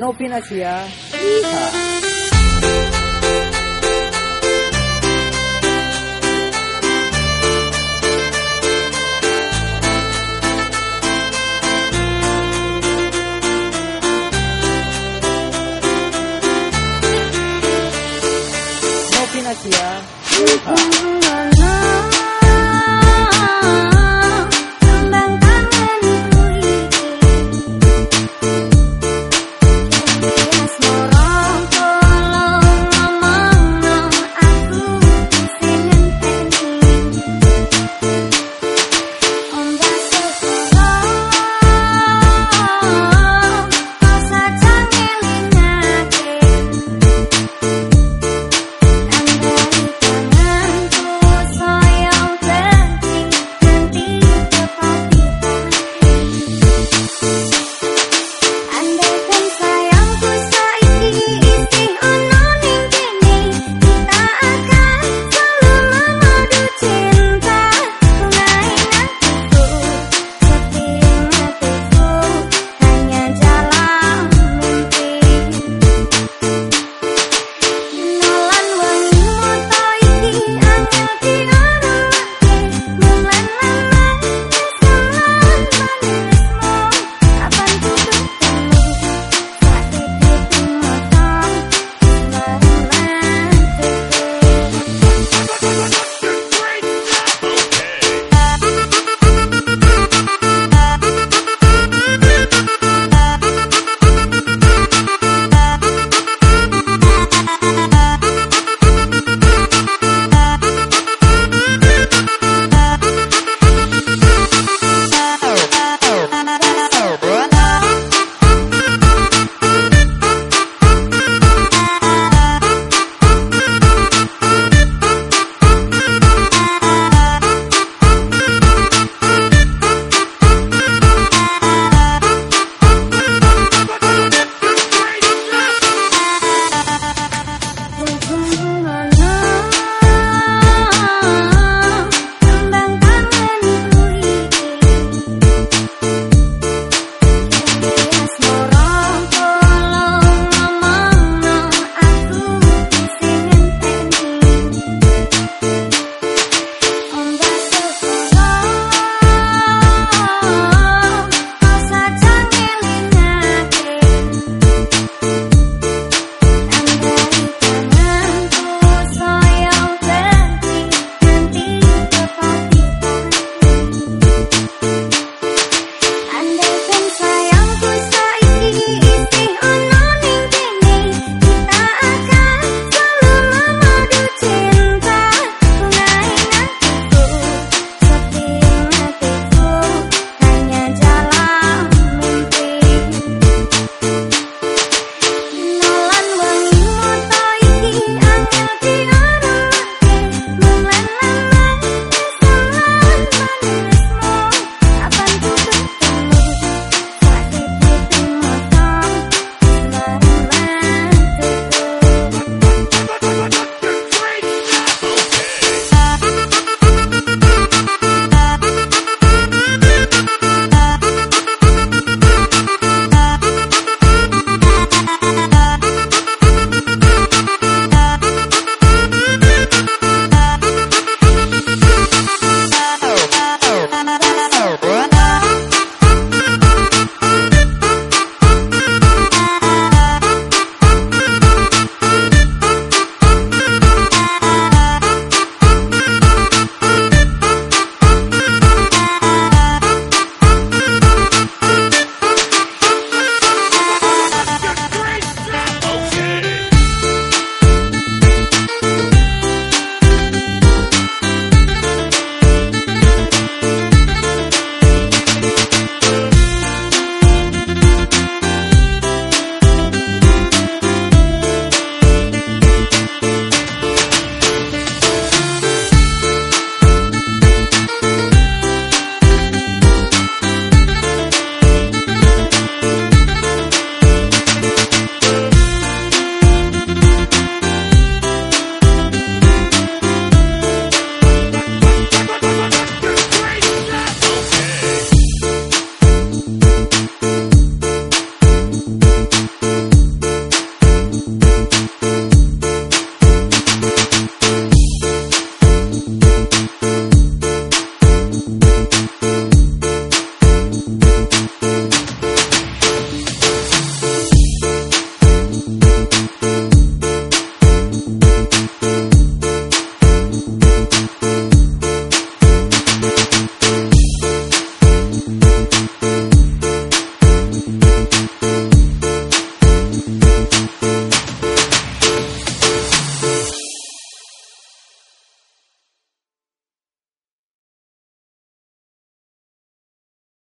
Não Pinasia. Yeehaw! Ah.